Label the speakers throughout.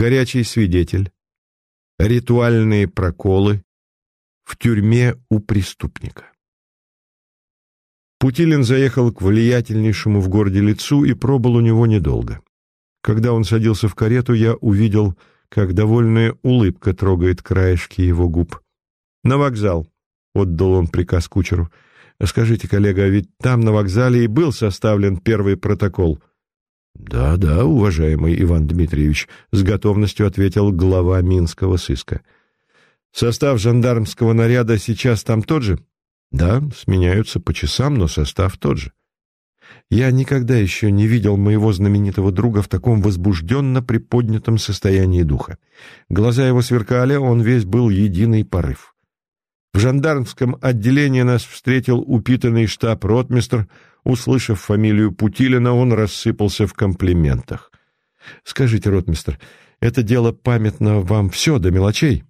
Speaker 1: горячий свидетель, ритуальные проколы в тюрьме у преступника. Путилин заехал к влиятельнейшему в городе лицу и пробыл у него недолго. Когда он садился в карету, я увидел, как довольная улыбка трогает краешки его губ. «На вокзал», — отдал он приказ кучеру. «Скажите, коллега, а ведь там, на вокзале, и был составлен первый протокол». «Да, да, уважаемый Иван Дмитриевич», — с готовностью ответил глава Минского сыска. «Состав жандармского наряда сейчас там тот же?» Да, сменяются по часам, но состав тот же. Я никогда еще не видел моего знаменитого друга в таком возбужденно приподнятом состоянии духа. Глаза его сверкали, он весь был единый порыв. В жандармском отделении нас встретил упитанный штаб-ротмистр. Услышав фамилию Путилина, он рассыпался в комплиментах. «Скажите, ротмистр, это дело памятно вам все до мелочей?»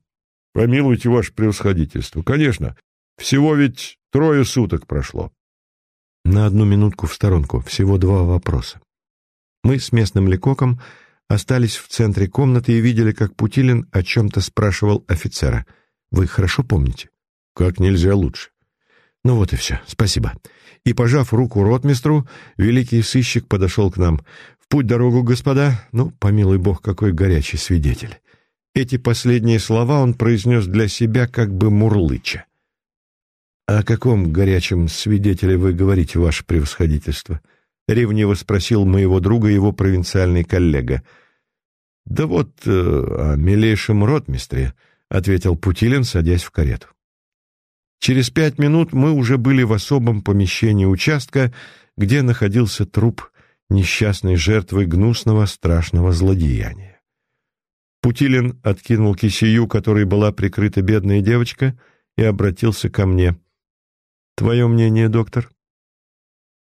Speaker 1: «Помилуйте, ваше превосходительство. Конечно. Всего ведь трое суток прошло. На одну минутку в сторонку, всего два вопроса. Мы с местным лекоком остались в центре комнаты и видели, как Путилин о чем-то спрашивал офицера. Вы хорошо помните? Как нельзя лучше. Ну вот и все, спасибо. И, пожав руку ротмистру, великий сыщик подошел к нам. В путь дорогу, господа, ну, помилуй бог, какой горячий свидетель. Эти последние слова он произнес для себя как бы мурлыча. «О каком горячем свидетеле вы говорите, ваше превосходительство?» — ревниво спросил моего друга его провинциальный коллега. «Да вот э, о милейшем ротмистре», — ответил Путилин, садясь в карету. Через пять минут мы уже были в особом помещении участка, где находился труп несчастной жертвы гнусного страшного злодеяния. Путилин откинул кисею, которой была прикрыта бедная девочка, и обратился ко мне — Твое мнение, доктор?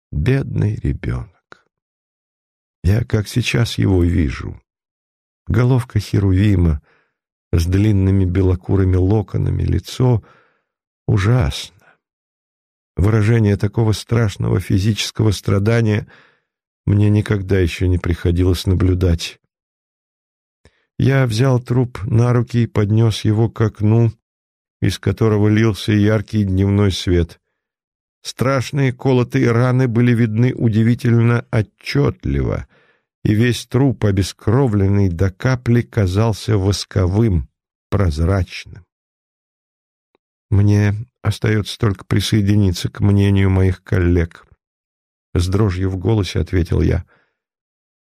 Speaker 1: Бедный ребенок. Я как сейчас его вижу. Головка Херувима с длинными белокурыми локонами, лицо ужасно. Выражение такого страшного физического страдания мне никогда еще не приходилось наблюдать. Я взял труп на руки и поднес его к окну, из которого лился яркий дневной свет. Страшные колотые раны были видны удивительно отчетливо, и весь труп, обескровленный до капли, казался восковым, прозрачным. Мне остается только присоединиться к мнению моих коллег. С дрожью в голосе ответил я.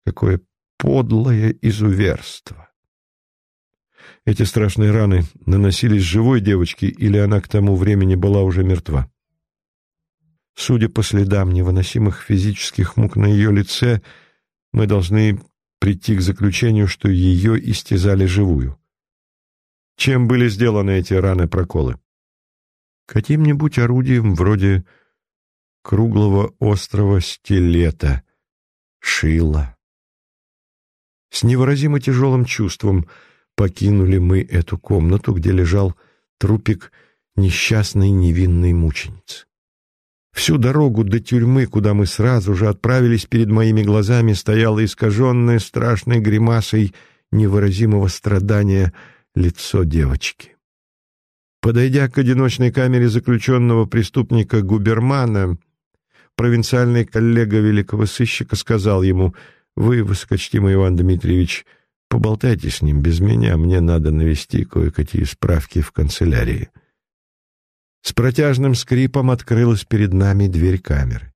Speaker 1: Какое подлое изуверство! Эти страшные раны наносились живой девочке, или она к тому времени была уже мертва? Судя по следам невыносимых физических мук на ее лице, мы должны прийти к заключению, что ее истязали живую. Чем были сделаны эти раны-проколы? Каким-нибудь орудием вроде круглого острого стилета, шила. С невыразимо тяжелым чувством покинули мы эту комнату, где лежал трупик несчастной невинной мученицы. Всю дорогу до тюрьмы, куда мы сразу же отправились, перед моими глазами стояло искаженное страшной гримасой невыразимого страдания лицо девочки. Подойдя к одиночной камере заключенного преступника Губермана, провинциальный коллега великого сыщика сказал ему, «Вы, высокочтимый Иван Дмитриевич, поболтайте с ним без меня, мне надо навести кое-какие справки в канцелярии». С протяжным скрипом открылась перед нами дверь камеры.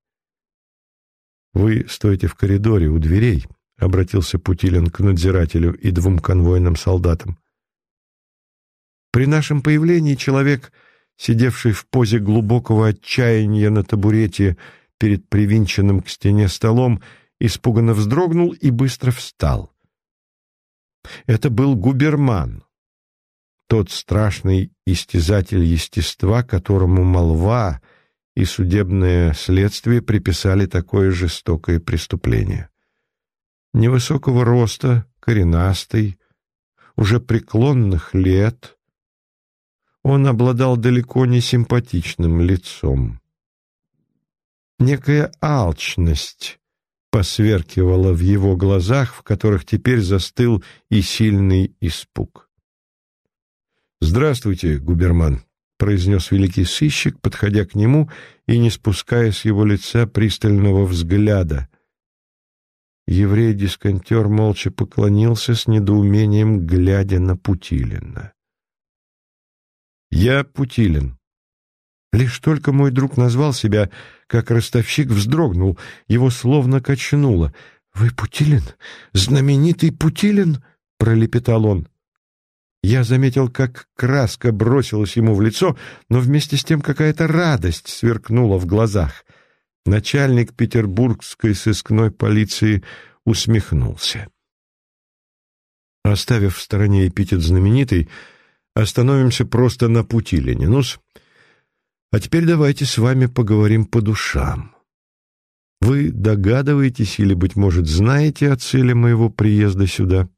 Speaker 1: «Вы стоите в коридоре у дверей», — обратился Путилин к надзирателю и двум конвойным солдатам. При нашем появлении человек, сидевший в позе глубокого отчаяния на табурете перед привинченным к стене столом, испуганно вздрогнул и быстро встал. Это был губерман, тот страшный истязатель естества, которому молва и судебное следствие приписали такое жестокое преступление. Невысокого роста, коренастый, уже преклонных лет, он обладал далеко не симпатичным лицом. Некая алчность посверкивало в его глазах, в которых теперь застыл и сильный испуг. «Здравствуйте, губерман», — произнес великий сыщик, подходя к нему и не спуская с его лица пристального взгляда. Еврей-дисконтер молча поклонился с недоумением, глядя на Путилина. «Я Путилин». Лишь только мой друг назвал себя, как ростовщик вздрогнул, его словно качнуло. «Вы Путилин? Знаменитый Путилин?» — пролепетал он. Я заметил, как краска бросилась ему в лицо, но вместе с тем какая-то радость сверкнула в глазах. Начальник петербургской сыскной полиции усмехнулся. Оставив в стороне эпитет знаменитый, остановимся просто на Путилине. ну -с. А теперь давайте с вами поговорим по душам. Вы догадываетесь или, быть может, знаете о цели моего приезда сюда?»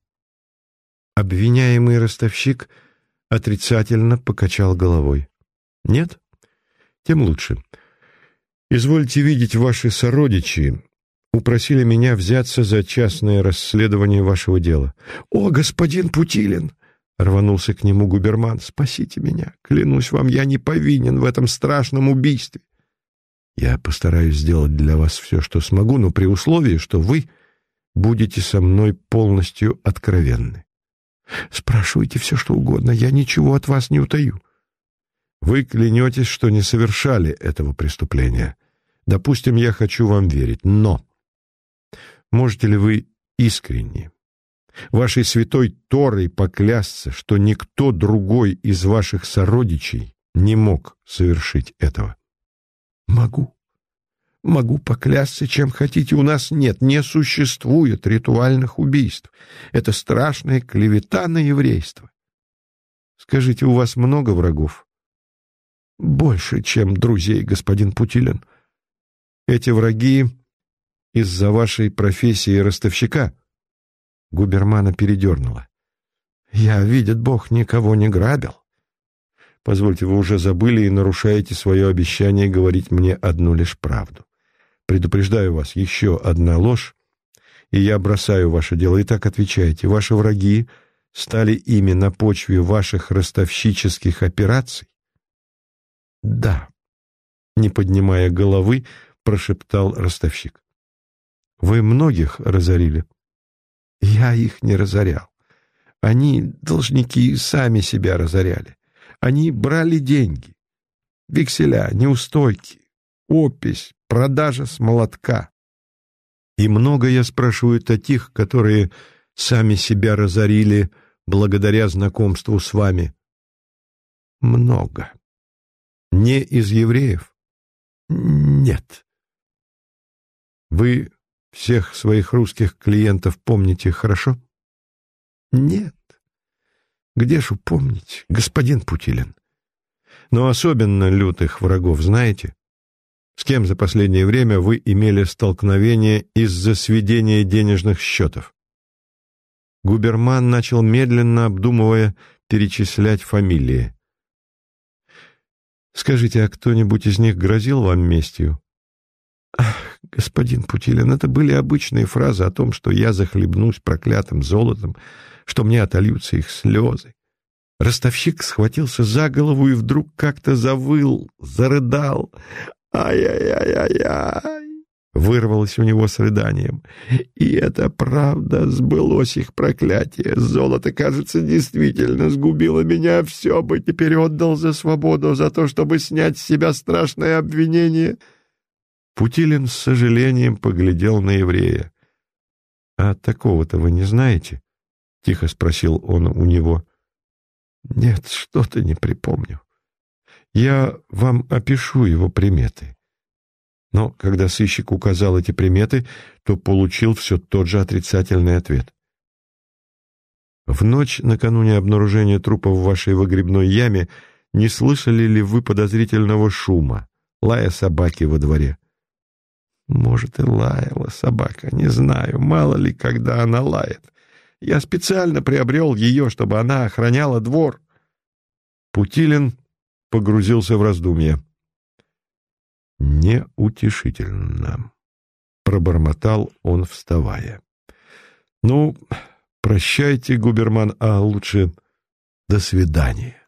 Speaker 1: Обвиняемый ростовщик отрицательно покачал головой. «Нет? Тем лучше. Извольте видеть, ваши сородичи упросили меня взяться за частное расследование вашего дела». «О, господин Путилин!» — рванулся к нему губерман. «Спасите меня! Клянусь вам, я не повинен в этом страшном убийстве!» «Я постараюсь сделать для вас все, что смогу, но при условии, что вы будете со мной полностью откровенны. Спрашивайте все, что угодно, я ничего от вас не утаю. Вы клянетесь, что не совершали этого преступления. Допустим, я хочу вам верить, но можете ли вы искренне, вашей святой Торой поклясться, что никто другой из ваших сородичей не мог совершить этого? Могу. Могу поклясться, чем хотите. У нас нет, не существует ритуальных убийств. Это страшная клевета на еврейство. Скажите, у вас много врагов? Больше, чем друзей, господин Путилин. Эти враги из-за вашей профессии ростовщика? Губермана передернула. Я, видит Бог, никого не грабил. Позвольте, вы уже забыли и нарушаете свое обещание говорить мне одну лишь правду. Предупреждаю вас, еще одна ложь, и я бросаю ваше дело. Итак, отвечайте, ваши враги стали ими на почве ваших ростовщических операций? Да, не поднимая головы, прошептал ростовщик. Вы многих разорили? Я их не разорял. Они, должники, сами себя разоряли. Они брали деньги, векселя, неустойки, опись, продажа с молотка. И много я спрашиваю таких, которые сами себя разорили благодаря знакомству с вами. Много. Не из евреев? Нет. Вы всех своих русских клиентов помните хорошо? Нет. Где ж упомнить, господин Путилин? Но особенно лютых врагов знаете? С кем за последнее время вы имели столкновение из-за сведения денежных счетов? Губерман начал медленно, обдумывая, перечислять фамилии. «Скажите, а кто-нибудь из них грозил вам местью?» «Ах, господин Путилин, это были обычные фразы о том, что я захлебнусь проклятым золотом, что мне отольются их слезы. Ростовщик схватился за голову и вдруг как-то завыл, зарыдал. «Ай-яй-яй-яй-яй!» Вырвалось у него с рыданием. И это правда, сбылось их проклятие. Золото, кажется, действительно сгубило меня. Все бы теперь отдал за свободу, за то, чтобы снять с себя страшное обвинение. Путилин с сожалением поглядел на еврея. — А такого-то вы не знаете? — тихо спросил он у него. — Нет, что-то не припомню. Я вам опишу его приметы. Но когда сыщик указал эти приметы, то получил все тот же отрицательный ответ. В ночь накануне обнаружения трупа в вашей выгребной яме не слышали ли вы подозрительного шума, лая собаки во дворе? Может, и лаяла собака, не знаю, мало ли, когда она лает. Я специально приобрел ее, чтобы она охраняла двор. Путилин погрузился в раздумья. «Неутешительно», — пробормотал он, вставая. «Ну, прощайте, губерман, а лучше до свидания».